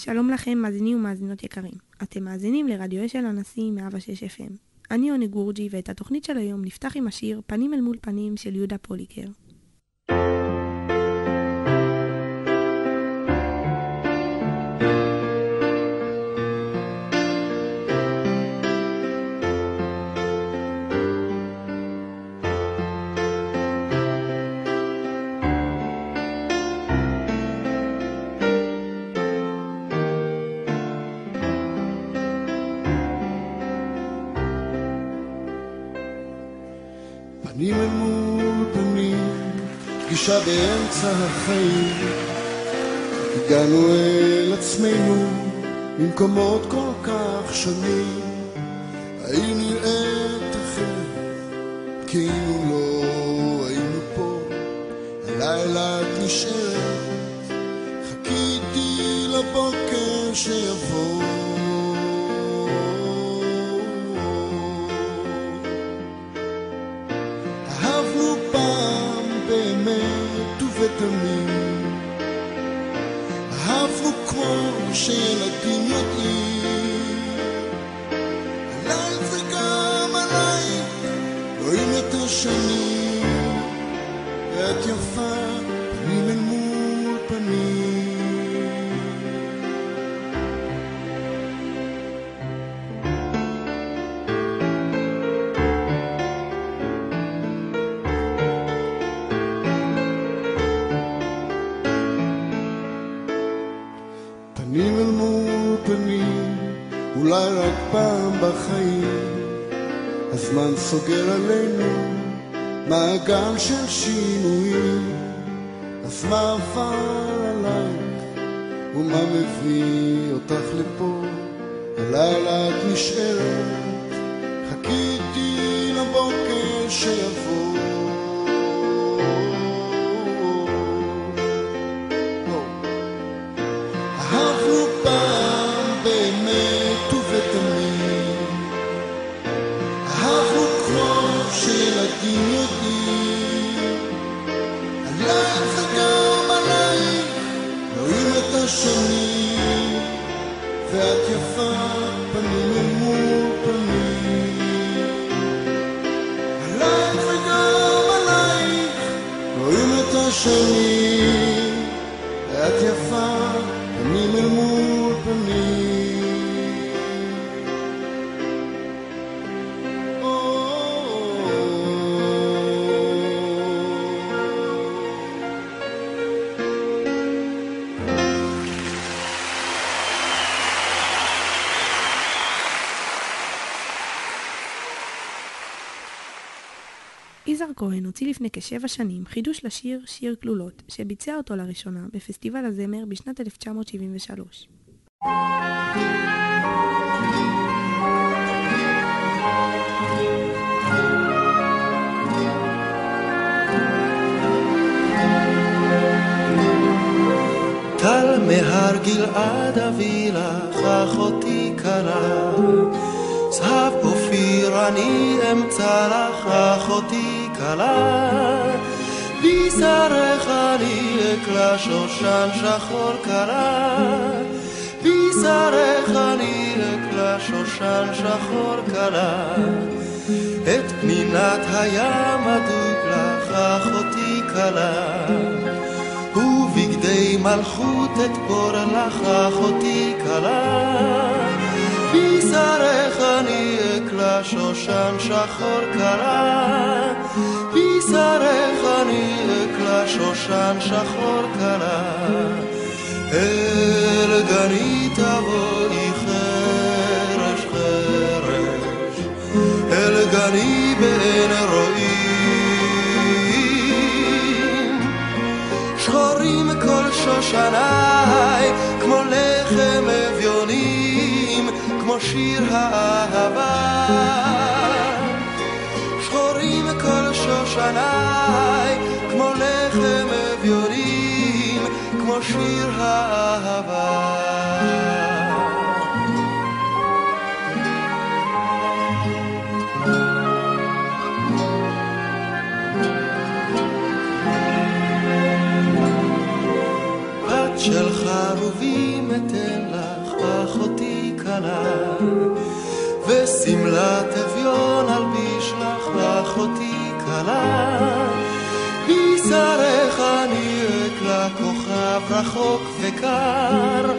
שלום לכם, מאזינים ומאזינות יקרים. אתם מאזינים לרדיו אשל הנשיא 106 FM. אני עונג גורג'י, ואת התוכנית של היום נפתח עם השיר "פנים אל מול פנים" של יהודה פוליקר. פגישה באמצע החיים. הגענו אל עצמנו ממקומות כל כך שונים. העיר נראית אחרת, כאילו לא היינו פה. הלילה את נשארת, חיכיתי לבוקר שיבוא. ובתמים אהבנו כמו שילדים יודעים עליי וגם עליי רואים את השנים ואת יפה אולי רק פעם בחיים, הזמן סוגר עלינו מעגל של שינויים, אז מה עבר עלייך, ומה מביא אותך לפה, הלילה את נשארת, חיכיתי לבוקר שיבוא. לפני כשבע שנים חידוש לשיר "שיר כלולות", שביצע אותו לראשונה בפסטיבל הזמר בשנת 1973. טל מהר גלעד אביא לך אחותי קלה צהב אופיר אני אמצא לך אחותי קלה בשרך אני אקלה שושן שחור קלה בשרך אני אקלה שושן שחור קלה את פנינת הים אדוק לך אחותי קלה ובגדי מלכות אתפור לך אחותי כלה בשרך אני אקלה שושן שחור קלה בשרך אני אקלה שושן שחור קלה אל גני תבואי חרש חרש. אל גני באין רואים שחורים כל שושניי, שיר האהבה. שחורים כל שושניי, כמו לחם אביונים, כמו שיר האהבה. של חרובים אתן כלה, ושמלת אביון אלביש לך לאחותי כלה. בשרך אני אקלה כוכב רחוק וקר,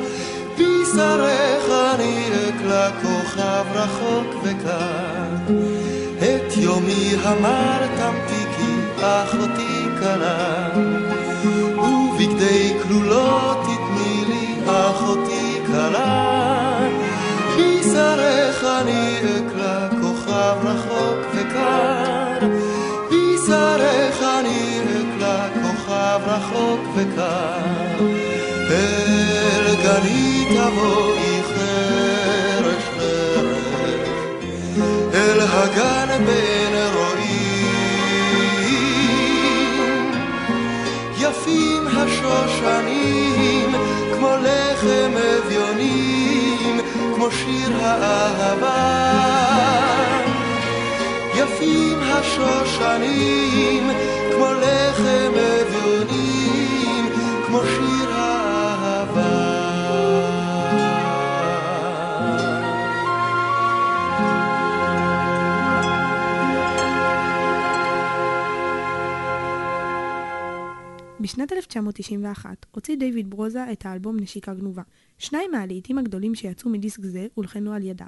בשרך אני אקלה כוכב רחוק וקר. את יומי המר תמתיקי אחותי כלה, ובגדי כלולות תתני לי אחותי כלה. אני אקלה כוכב רחוק וקר, בשרך אני אקלה כוכב רחוק וקר. אל גני תבואי חרש חרש, אל הגן בין כמו שיר האהבה. יפים השושנים, כמו לחם אביונים, כמו שיר בשנת 1991 הוציא דיוויד ברוזה את האלבום נשיקה גנובה. שניים מהלהיטים הגדולים שיצאו מדיסק זה הולחנו על ידיו.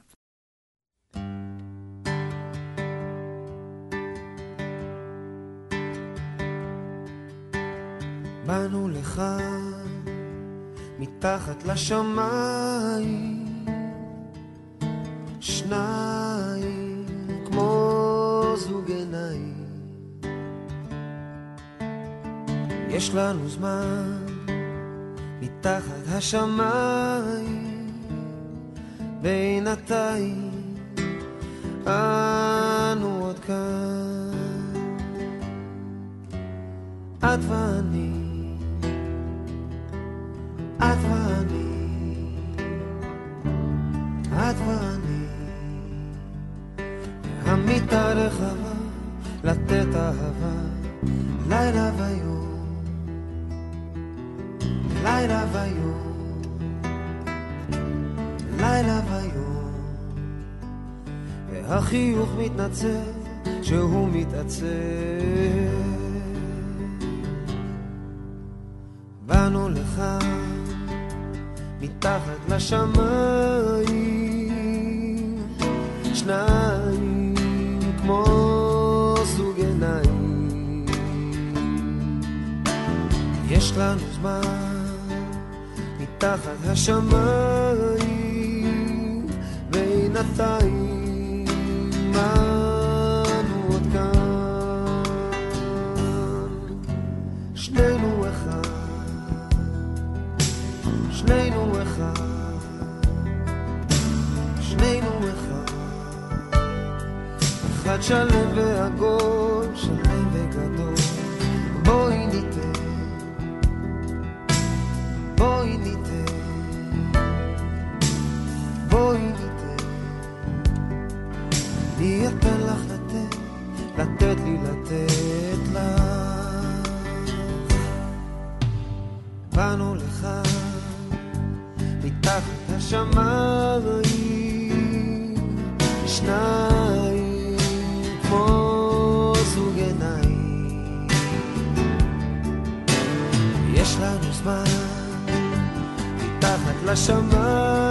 באנו לך מתחת לשמיים שניים כמו זוג יש לנו זמן מתחת השמיים בינתיים אנו עוד כאן. את ואני את ואני, את ואני, המיטה רחבה, לתת אהבה, והחיוך מתנצל שהוא מתעצב. באנו לך מתחת לשמיים, שניים כמו זוג עיניים. יש לנו זמן מתחת השמיים, בינתיים אחד שלם ועגול, שלם וגדול. בואי ניתן, בואי ניתן, בואי ניתן. אני אתן לך לתת, לתת לי לתת לך. באנו לך מתחת השמיים, שניים מתחת לשמיים,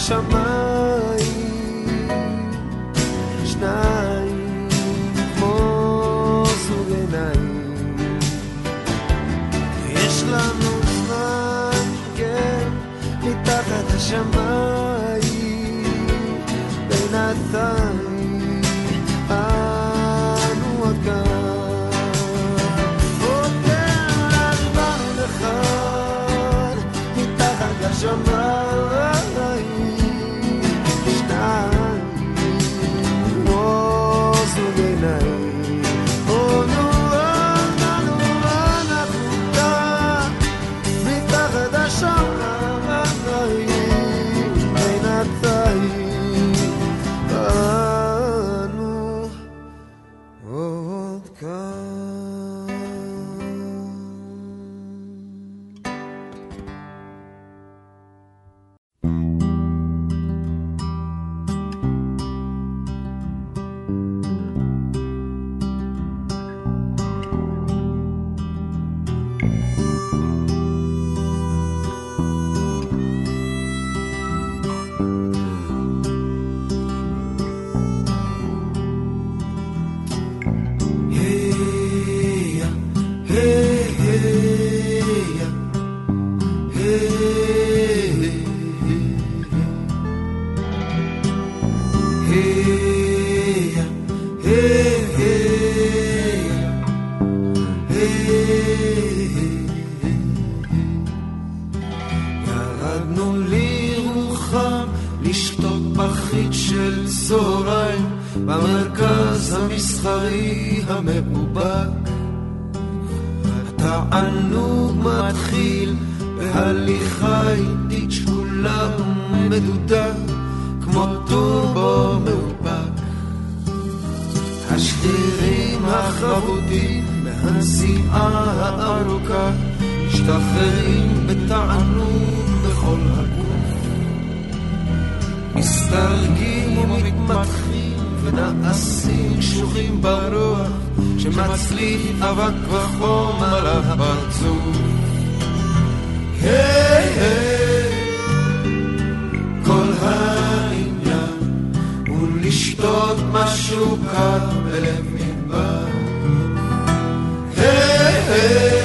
Chama המסחרי המאובק. התענוג מתחיל בהליכה איטית שקולה ומדודה כמו טורבו מאופק. השרירים החבוטים מהנסיעה הארוכה משתחררים בתענוג בכל הגוף. מסתרגים ומתמתחים ונעשים קשוחים ברוח שמצליף אבק וחום על הפרצוף. היי היי כל העניין הוא לשתות משהו קר בלב מדבר. היי היי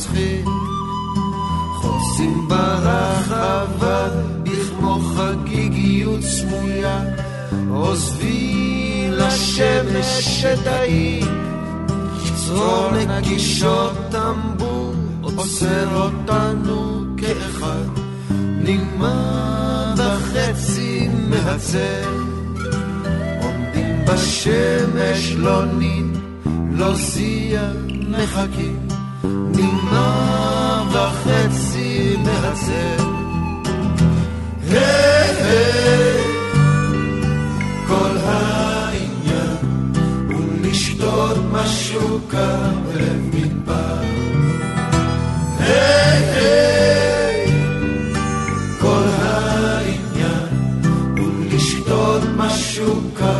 מצחיק. חוצים ברחבה בכמו חגיגיות סמויה, עוזבים לשמש את העיר. צרור נגישות טמבור עוצר אותנו כאחד, נגמר וחצי מהצל. עומדים בשמש לא נין, לא זיע, מחכים, נגמר וחצי מהצל. היי היי כל העניין הוא לשתות משהו קר בלב מדבר. היי היי כל העניין הוא לשתות משהו קר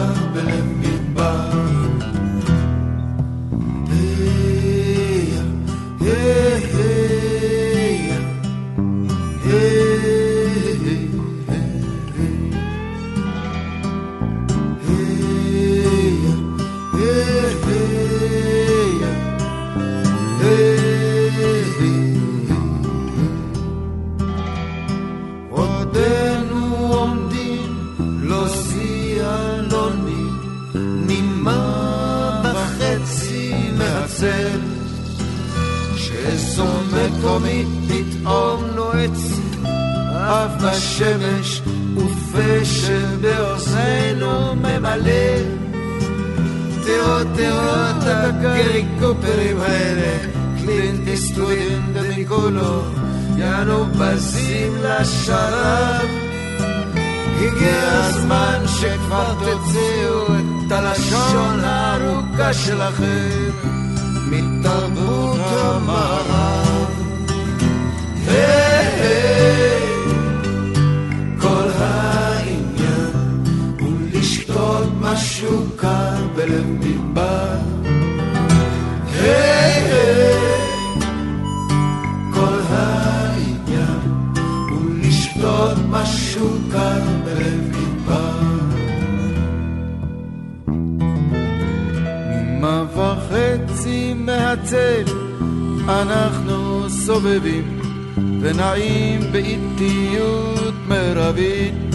אף בשמש, ופה שבאוזנינו ממלא. תראו, תראו את הגרי קופרים האלה, קלינט איסטוויד וניקולו, יאנו בזים לשרב. הגיע הזמן שכבר תוציאו את הלשון הארוכה שלכם מתרבות המערב. היי היי משהו קר בלב מדבר. היי היי, כל העניין הוא לשתות משהו קר בלב מדבר. ממה וחצי מהצל אנחנו סובבים ונעים באיטיות מרבית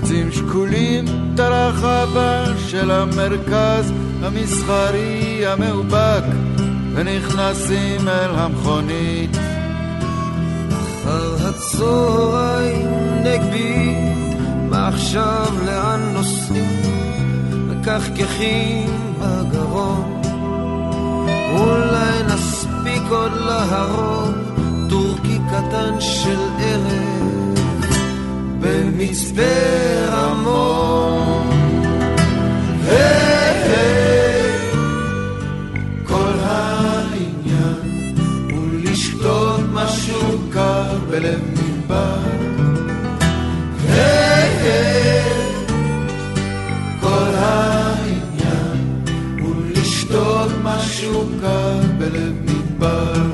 חוצים שקולים את הרחבה של המרכז המסחרי המאובק ונכנסים אל המכונית. אחר הצהריים נגבי מה לאן נוסעים? מקחקחים בגרון. אולי נספיק עוד להרוג טורקי קטן של ערב במצפה רמון. היי היי, כל העניין הוא לשתות משהו קר בלב מדבר. היי היי, כל העניין הוא לשתות משהו קר בלב מדבר.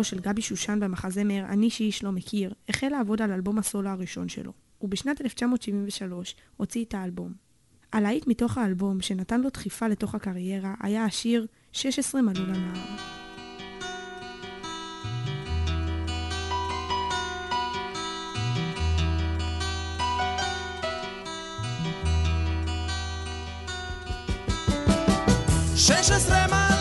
השתתפותו של גבי שושן במחזמר "אני שאיש לא מכיר", החל לעבוד על אלבום הסולו הראשון שלו, ובשנת 1973 הוציא את האלבום. הלהיט מתוך האלבום שנתן לו דחיפה לתוך הקריירה היה השיר "16 מלאו לנהר". שש עשרה מלאו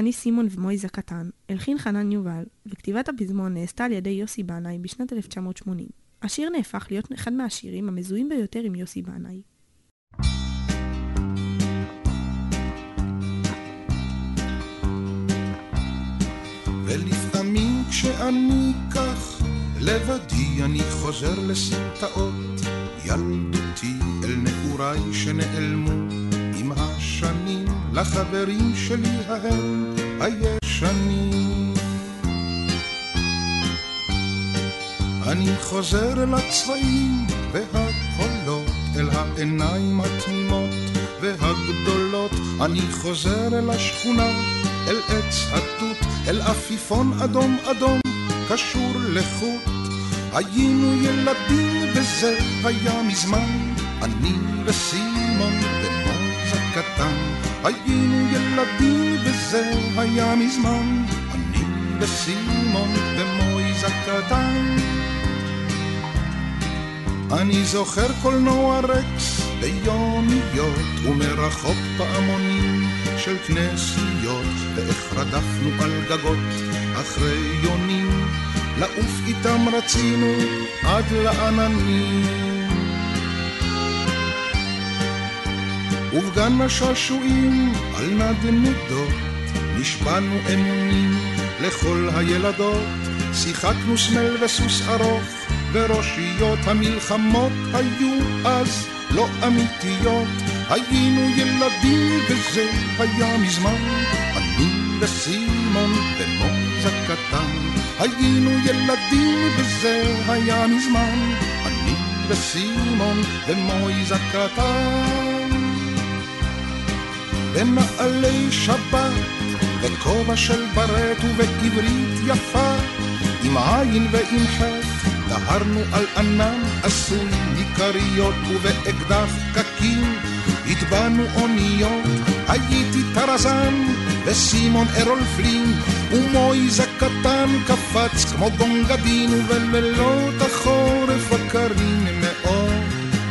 "אני סימון ומויז הקטן" הלחין חנן יובל, וכתיבת הפזמון נעשתה על ידי יוסי בנאי בשנת 1980. השיר נהפך להיות אחד מהשירים המזוהים ביותר עם יוסי בנאי. ולפעמים כשאני כך לבדי אני חוזר לסמטאות ילדותי אל נעוריי שנעלמו לחברים שלי ההם הישנים. אני חוזר אל הצבעים והקולות, אל העיניים התמימות והגדולות, אני חוזר אל השכונה, אל עץ התות, אל עפיפון אדום אדום, קשור לחוט. היינו ילדים וזה היה מזמן, אני וסימון ומויז הקטן. היינו ילדים וזה היה מזמן, אני וסימון ומויז הקטן. אני זוכר קולנוע רקס ביומיות ומרחוק פעמונים של כנסיות ואיך רדפנו על גגות אחרי יונים. לעוף איתם רצינו עד לעננים ובגן השעשועים על נדנודות נשבענו אמונים לכל הילדות. שיחקנו סמל וסוס ארוך וראשיות המלחמות היו אז לא אמיתיות. היינו ילדים וזה היה מזמן. אני וסימון ומוזה קטן היינו ילדים וזה היה מזמן. אני וסימון ומויזה קטן במעלי שבת בכובע של ברט ובעברית יפה עם עין ועם חטא דהרנו על ענן עשוי מכריות ובאקדח קקים. הטבענו אוניות הייתי טרזן וסימון ארול פלין ומויז הקטן קפץ כמו גונגדין ובלילות החורף הקרים מאוד.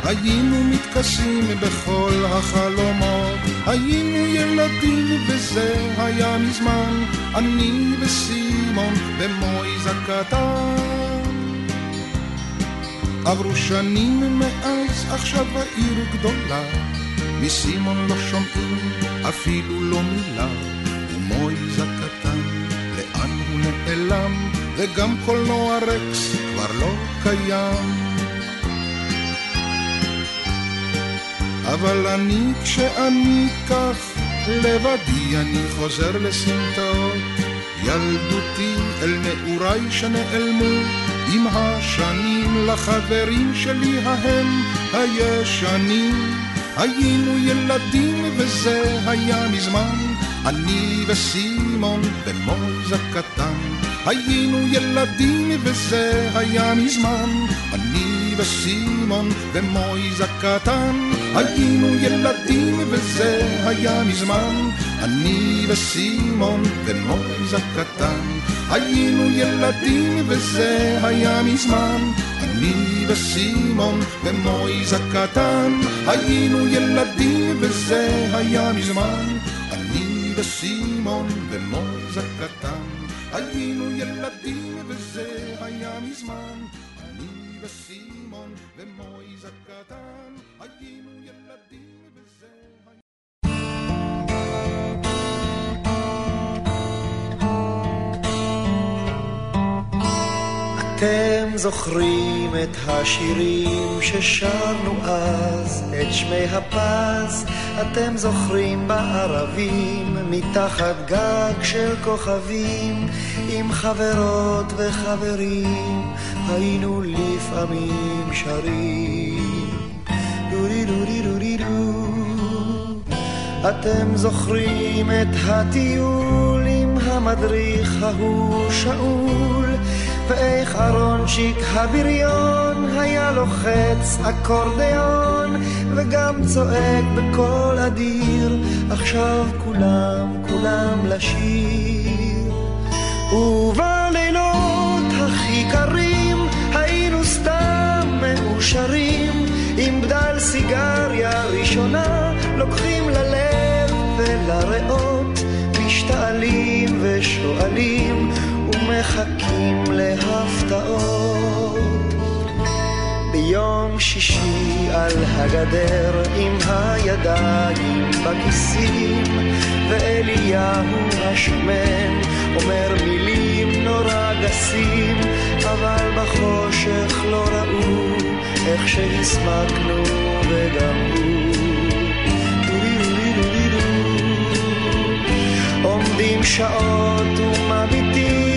היינו מתכסים בכל החלומות היינו ילדים וזה היה מזמן. אני וסימון ומויז הקטן. עברו שנים מאז עכשיו העיר גדולה. מסימון לא שומעים אפילו לא מילה. ומויז הקטן לאן הוא נעלם? וגם קולנוע רקס כבר לא קיים אבל אני כשאני כך לבדי אני חוזר לסמטאות. ילדותי אל נעוריי שנעלמו עם השנים לחברים שלי ההם הישנים. היינו ילדים וזה היה מזמן אני וסימון במויז הקטן היינו ילדים וזה היה מזמן אני וסימון ומויז הקטן. היינו ילדים וזה היה מזמן. אני וסימון ומויז הקטן. היינו ילדים וזה היה מזמן. אני וסימון ומויז הקטן. היינו ילדים וזה היה מזמן. אני וסימון ומויז הקטן. היינו ילדים וזה היה מזמן. אני וסימון ומויז הקטן היינו ילדים אתם זוכרים את השירים ששרנו אז, את שמי הפז, אתם זוכרים בערבים, מתחת גג של כוכבים, עם חברות וחברים, היינו לפעמים שרים. דורי דורי דורי דו. אתם זוכרים את הטיול עם המדריך ההוא שאול, ואיך אהרונצ'יק הבריון היה לוחץ אקורדיון, וגם צועק בקול אדיר, עכשיו כולם, כולם לשיר. ובלילות הכי קרים היינו סתם מאושרים, עם בדל סיגריה ראשונה לוקחים ללב ולריאות, משתעלים שואלים ומחכים להפתעות. ביום שישי על הגדר עם הידיים בכיסים ואליהו השמן אומר מילים נורא גסים אבל בחושך לא ראו איך שהסמקנו וגם עומדים שעות ומביטים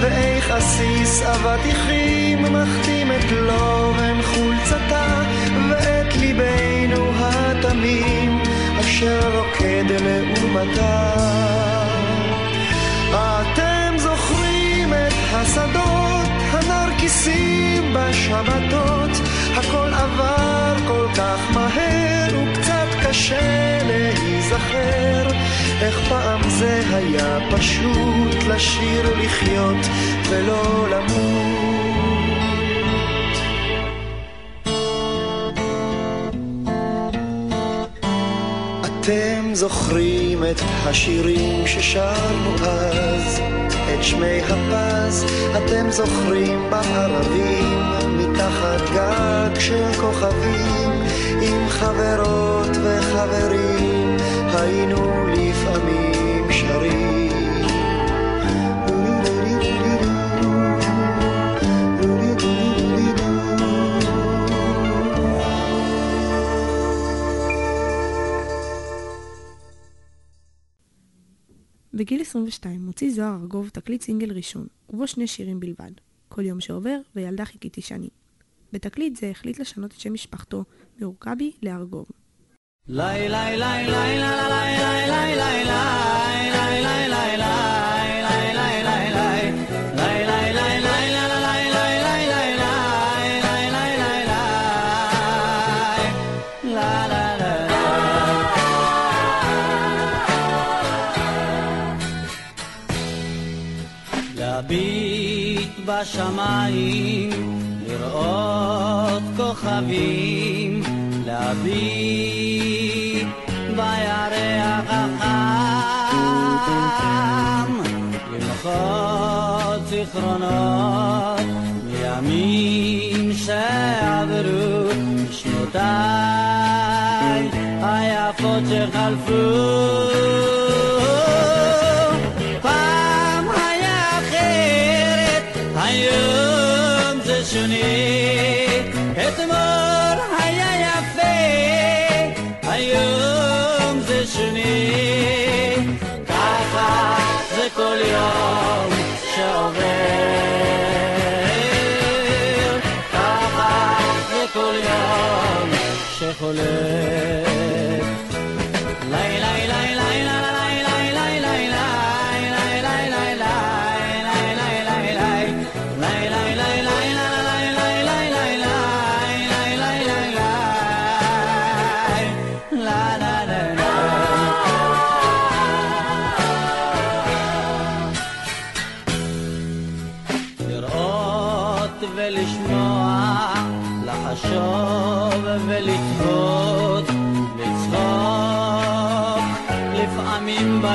ואיך עסיס אבטיחים מחתים את לובן חולצתה ואת ליבנו התמים אשר רוקד לעומתה. אתם זוכרים את השדות, הנרקיסים בשבתות, הכל עבר כל כך מהר וקצת קשה להיזכר איך פעם זה היה פשוט לשיר לחיות ולא למות. אתם זוכרים את השירים ששרנו אז, את שמי הפז, אתם זוכרים בערבים, מתחת גג של כוכבים, עם חברות וחברים, היינו לפעמים שרים. בגיל 22 מוציא זוהר ארגוב תקליט סינגל ראשון, ובו שני שירים בלבד, כל יום שעובר וילדה חיכיתי שנים. בתקליט זה החליט לשנות את שם משפחתו מרוקבי לארגוב. לי לי לי לי לי לי לי לי לי לי לי לי להביט בשמיים, לראות כוכבים, להביט خاط زخرانات מימים שעברו שנותיי היפות שחלפו It's a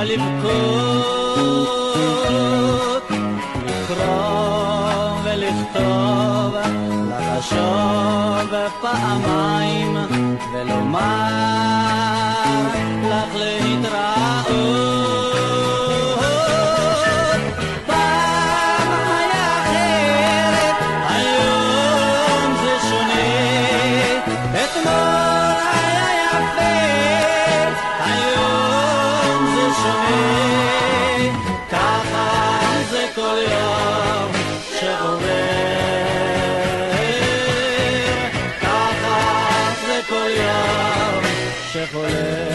לבכות, לקרוא ולכתוב, לחשוב פעמיים ולומר לך להתראות. Yeah.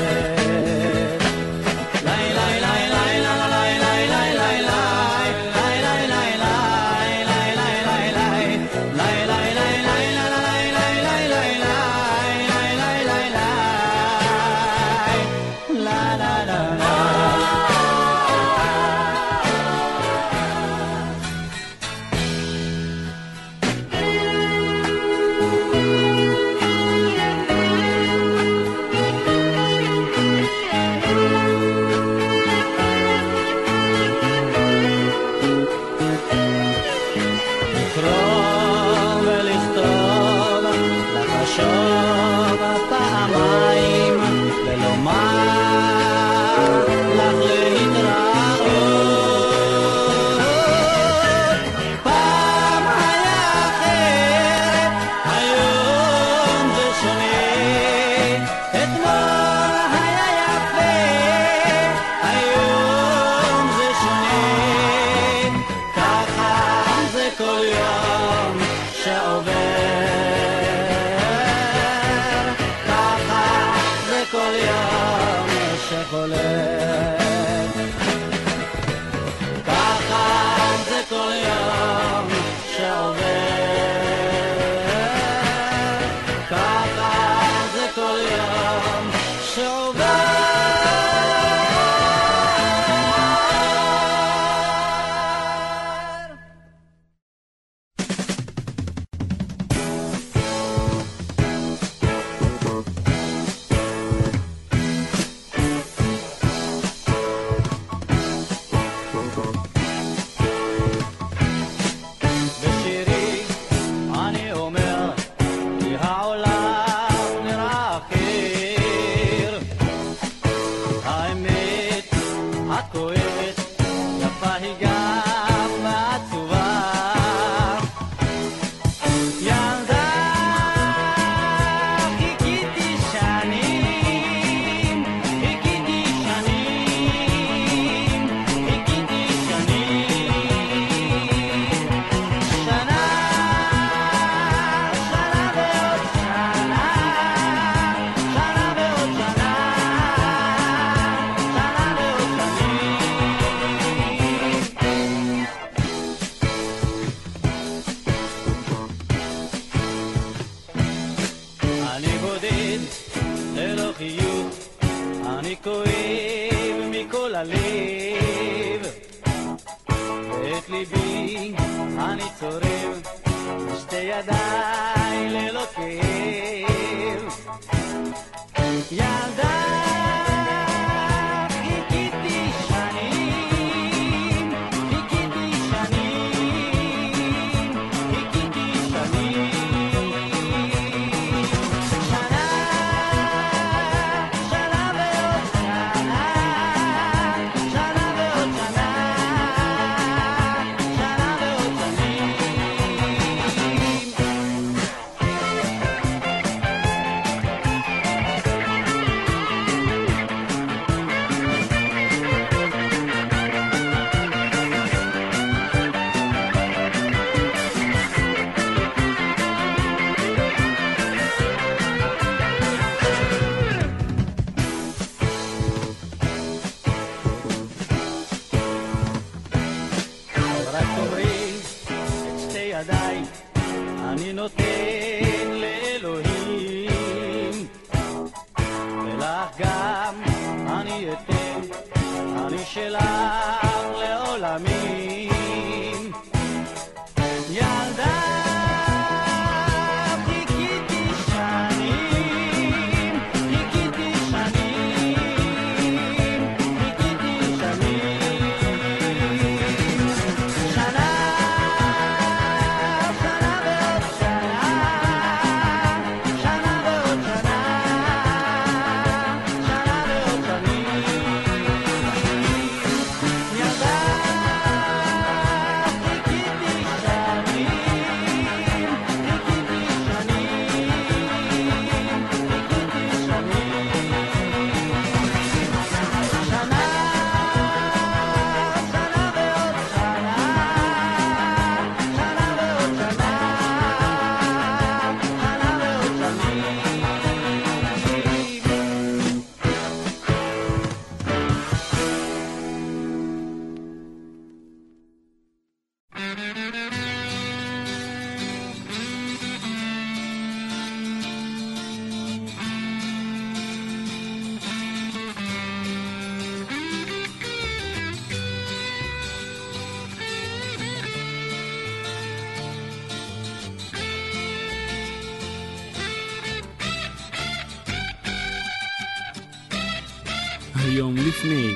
לפני.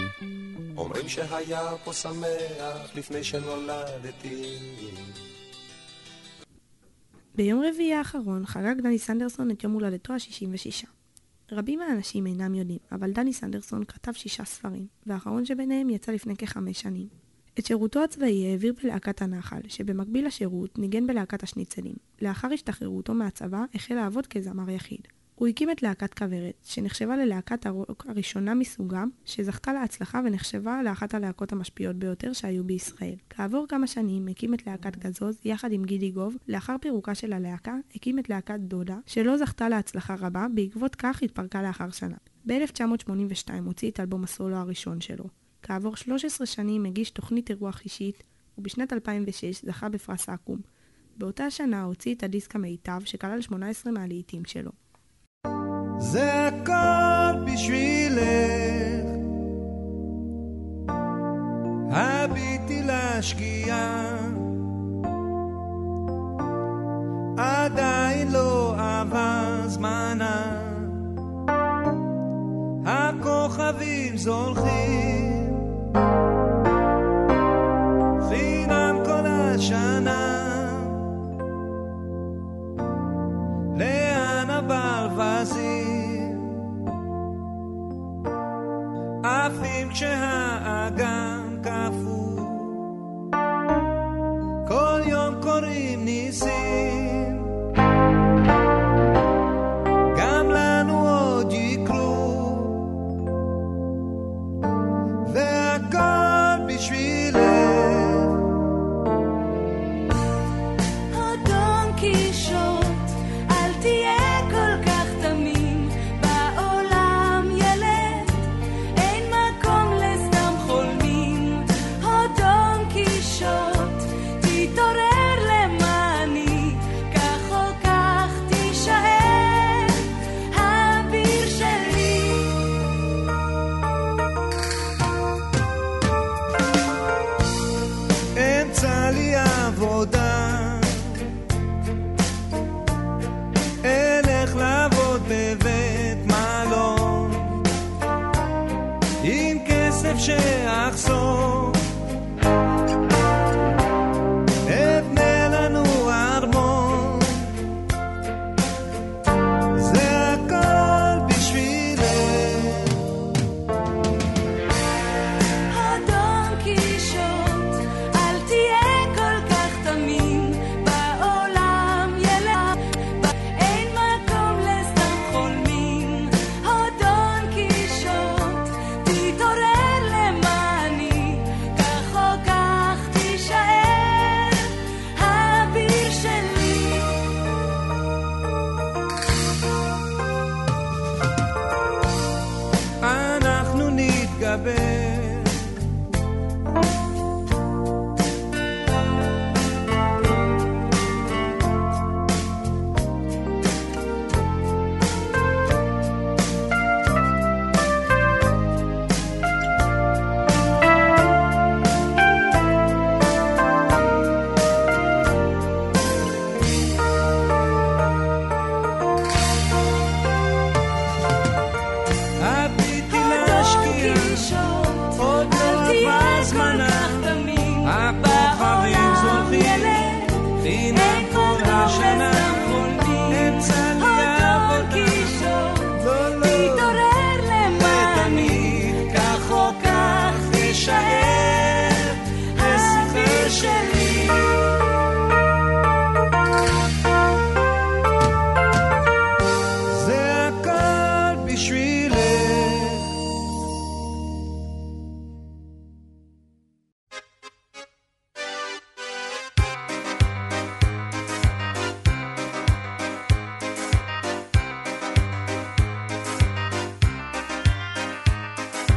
אומרים שהיה פה שמח לפני שנולדתי. ביום רביעי האחרון חגג דני סנדרסון את יום הולדתו ה-66. רבים מהאנשים אינם יודעים, אבל דני סנדרסון כתב שישה ספרים, והאחרון שביניהם יצא לפני כחמש שנים. את שירותו הצבאי העביר בלהקת הנחל, שבמקביל לשירות ניגן בלהקת השניצלים. לאחר השתחררותו מהצבא החל לעבוד כזמר יחיד. הוא הקים את להקת כוורת, שנחשבה ללהקת הרוק הראשונה מסוגה, שזכתה להצלחה ונחשבה לאחת הלהקות המשפיעות ביותר שהיו בישראל. כעבור כמה שנים הקים את להקת גזוז יחד עם גידי גוב, לאחר פירוקה של הלהקה הקים את להקת דודה, שלא זכתה להצלחה רבה, בעקבות כך התפרקה לאחר שנה. ב-1982 הוציא את אלבום הסולו הראשון שלו. כעבור 13 שנים הגיש תוכנית אירוח אישית, ובשנת 2006 זכה בפרס אקו"ם. באותה שנה הוציא את הדיסק המיטב, שכלל 18 מהלהיטים שלו. זה הכל בשבילך. הביטי לשקיעה, עדיין לא עבר זמנה. הכוכבים זולחים,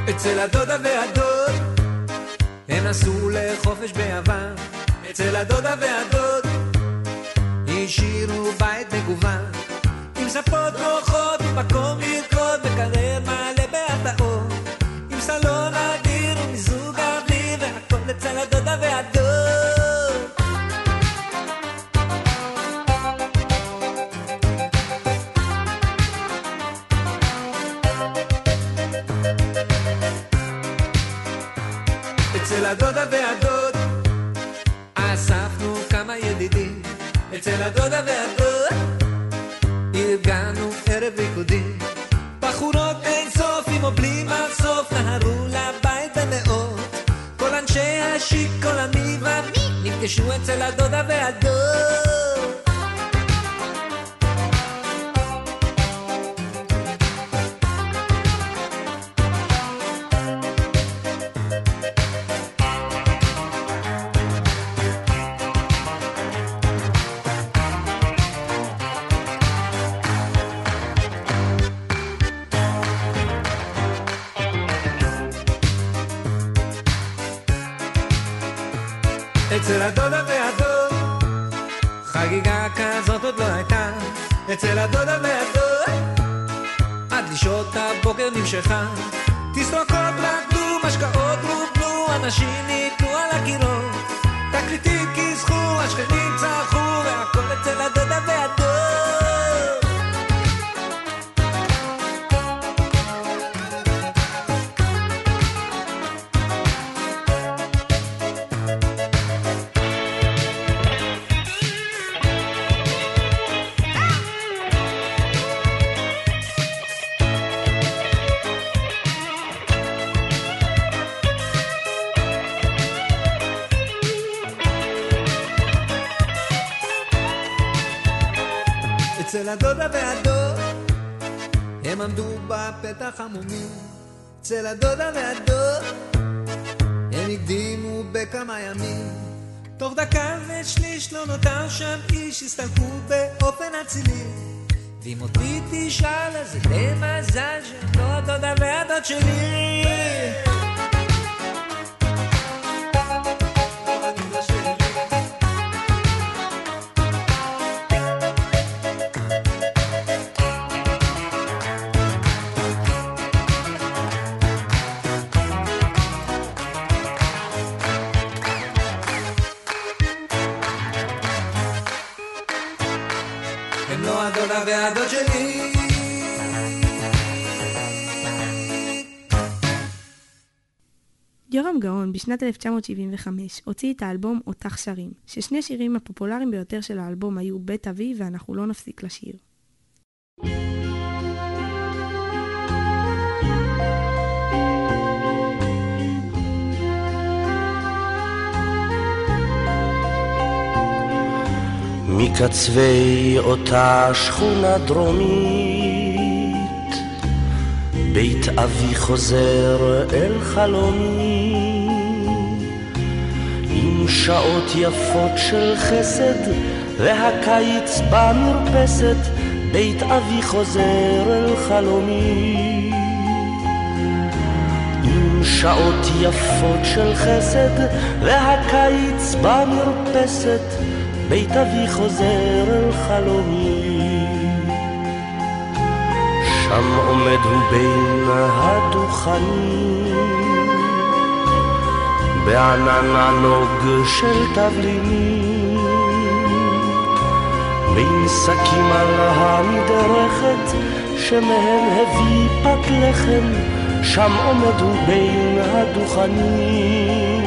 אצל הדודה והדוד, הם נסעו לחופש ביוון. אצל הדודה והדוד, השאירו בית מגוון, עם ספות נוחות, עם מקום לרקוד, מקרר מלא בהפתעות, עם סלון אדיר ומיזוג אוויר, והכל אצל הדודה והדוד. הדודה והדוד. אספנו כמה ידידים אצל הדודה והדוד. ארגנו ערב ריקודים בחורות אין סוף עם או בלי מסוף נהרו לבית במאות כל אנשי השיק, כל המי ומי נפגשו אצל הדודה והדוד אצל הדודה והדוד. עד לשעות הבוקר נמשכה. תסרוקות רקדו, משקאות רוקנו אנשים ניתנו על הקירות. תקליטים כיסחו, השכנים צרחו בפתח המומים אצל הדודה והדוד הם הקדימו בכמה ימים. תוך דקה ושליש לא נותר שם איש הסתלקו באופן אצילי. ואם אותי תשאל אז זה די מזל שהם לא הדודה והדוד שלי בשנת 1975 הוציא את האלבום "אותך שרים", ששני שירים הפופולריים ביותר של האלבום היו "בית אבי" ו"אנחנו לא נפסיק לשיר". מקצווי אותה שכונה דרומית, בית אבי חוזר אל חלומי, עם שעות יפות של חסד, והקיץ במרפסת, בית אבי חוזר אל חלומי. עם שעות יפות של חסד, והקיץ במרפסת, בית אבי חוזר אל חלומי. שם עומד הוא בין הדוכנים, בענן ענוג של תבלינים, בין שקים על המדרכת, שמהם הביא פת לחם, שם עומד הוא בין הדוכנים.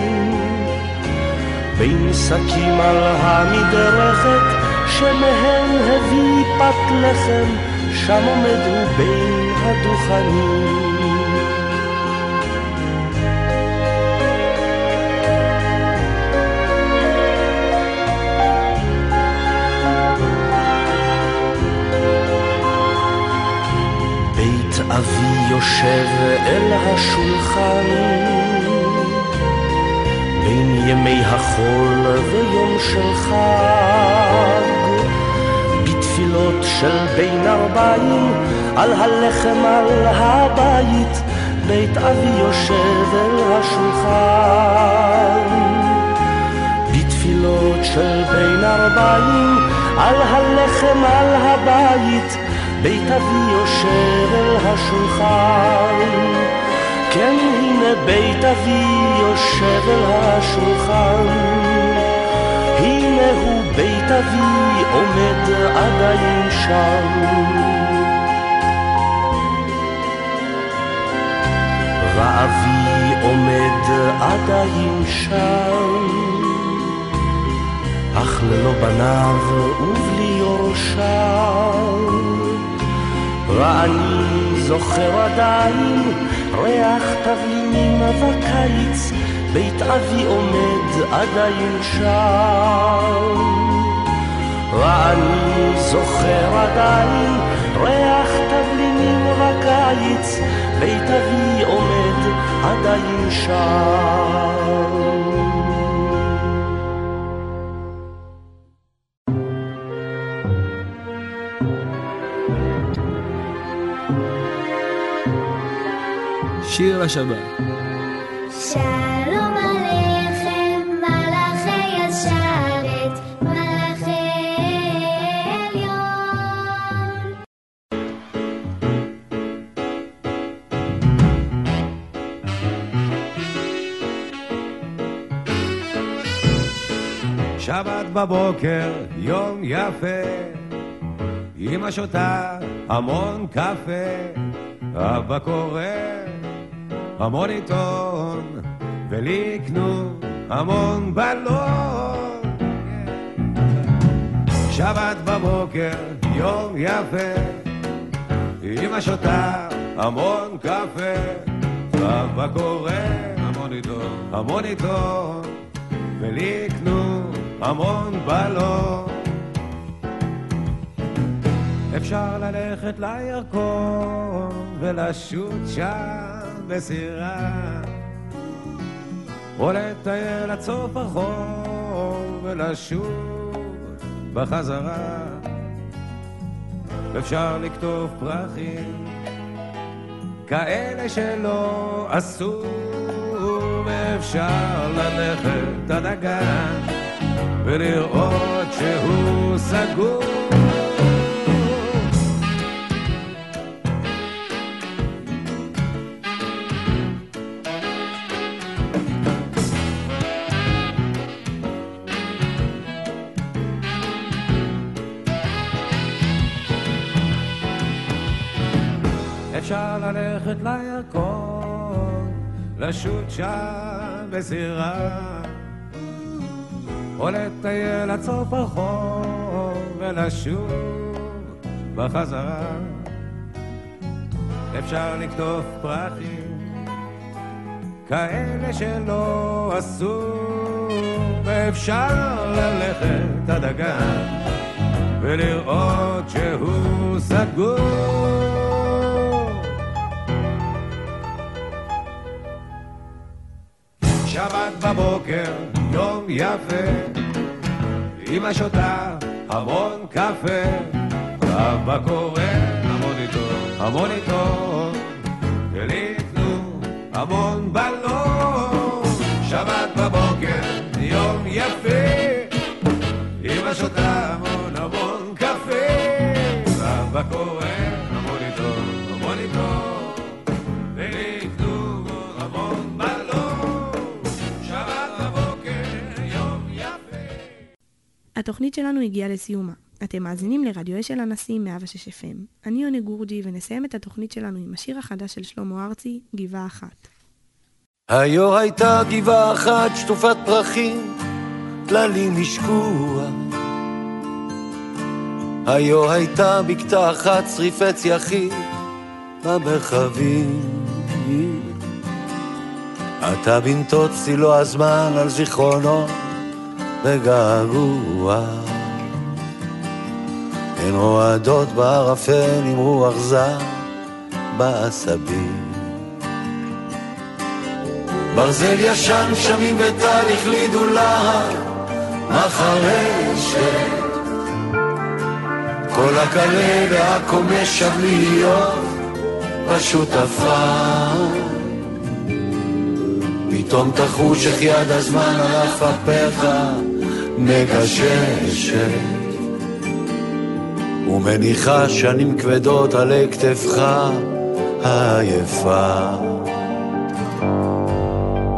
בין שקים על המדרכת, שמהם הביא פת לחם, שם עומד הוא בין הדוכנים. יושב אל השולחן בין ימי החול ויום של חג, בתפילות של בין ארבעים, על הלחם על הבית, בית אבי יושב אל השולחן. בתפילות של בין ארבעים, על הלחם על הבית, בית אבי יושב אל השולחן. כן, הנה בית אבי יושב אל השולחן. הנה הוא בית אבי עומד עדיין שם. ואבי עומד עדיין שם, אך ללא בניו ובלי יורשיו. ואני זוכר עדיין ריח תבלינים בקיץ, בית אבי עומד עדיין שם. ואני זוכר עדיין ריח תבלינים בקיץ, בית אבי עומד עדיין שם. שיר לשבת. שלום עליכם, מלאכי השרת, מלאכי עליון. שבת בבוקר, יום יפה, אמא שותה המון קפה, אבא קורא המון עיתון, ולי יקנו המון בלון. שבת בבוקר, יום יפה, אמא שותה המון קפה, אבא קורא המון עיתון, המון עיתון, ולי יקנו המון בלון. אפשר ללכת לירקון ולשוט שם בסירה, או לטייל עד סוף החור ולשוב בחזרה. אפשר לקטוף פרחים כאלה שלא עשו, ואפשר ללכת עד הגן ולראות שהוא סגור. ללכת לירקון, לשוט שם בסירה, או לטייל עד סוף החור ולשוב בחזרה. אפשר לקטוף פרחים כאלה שלא עשו, ואפשר ללכת עד הגן ולראות שהוא סגור. שבת בבוקר, יום יפה, אמא שותה המון קפה, אבא קורא המון עיתון, ולי יקנו המון בלון. שבת בבוקר, יום יפה, אמא שותה המון התוכנית שלנו הגיעה לסיומה. אתם מאזינים לרדיו אשל הנשיא 106 FM. אני יוני גורג'י, ונסיים את התוכנית שלנו עם השיר החדש של שלמה ארצי, גבעה אחת. היו הייתה גבעה אחת שטופת פרחים, טללים לשקוע. היו הייתה בקתה אחת שריפי יחיד במרחבים. עתה בנטוצי לו הזמן על זיכרונו וגעגוע. הן רועדות בערפל עם רוח זר בעשבים. ברזל ישן שמים בתהליך לידולה מחרשת כל הקלה והקומש שב להיות עפר פתאום תחוש איך יד הזמן על אף אפיך מגששת ומניחה שנים כבדות עלי כתפך העייפה.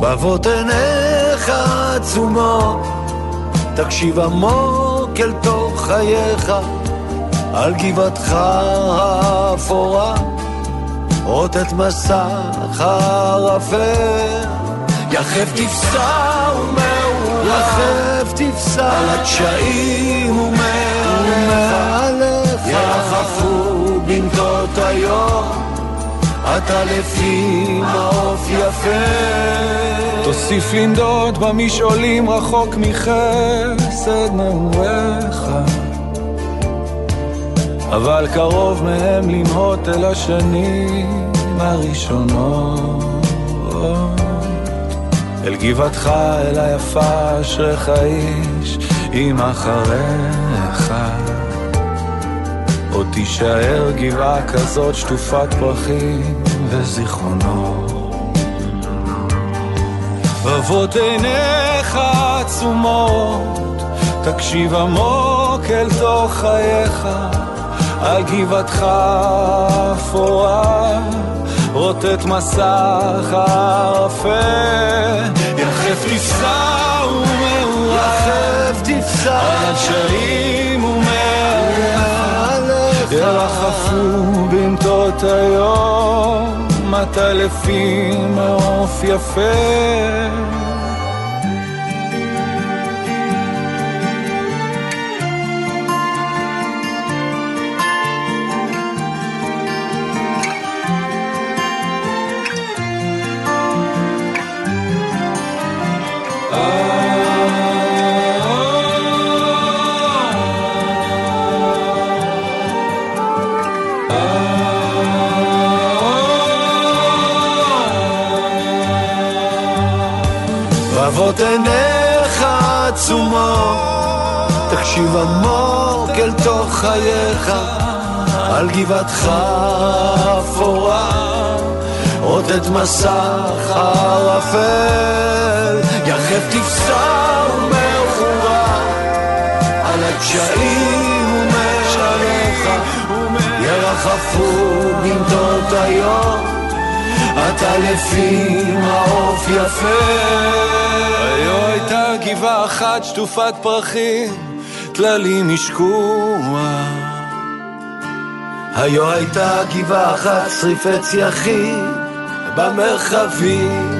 בבות עיניך עצומות, תקשיב עמוק אל תוך חייך, על גבעתך האפורה, רוטט מסך הערפל, יחף תפסע ומעורר, יחף תפסע על הקשיים ומעליך, ירחפו בנדות היום, אתה לפי מעוף יפה. תוסיף לנדוד במשעולים רחוק מחסד נעוריך. אבל קרוב מהם לנהות אל השנים הראשונות אל גבעתך, אל היפה, אשריך איש עם אחריך. עוד תישאר גבעה כזאת שטופת פרחים וזיכרונות. אבות עיניך עצומות, תקשיב עמוק אל תוך חייך, על גבעתך אפורה, רוטט מסך הערפל, יחף תפסע על הגשרים ומעליך, ירחפו בנטות היום. לפי מעוף יפה בבות עיניך עצומות, תקשיב עמוק אל תוך חייך, על גבעתך אפורה, רוטט מסך הערפל, יחף תפסע ומאוחרה, על הקשיים ומשעריך, ירחפו בנדות היום. אתה לפי מעוף יפה. היו הייתה גבעה אחת שטופת פרחים, טללים השקוע. היו הייתה גבעה אחת שריפי צייחים במרחבים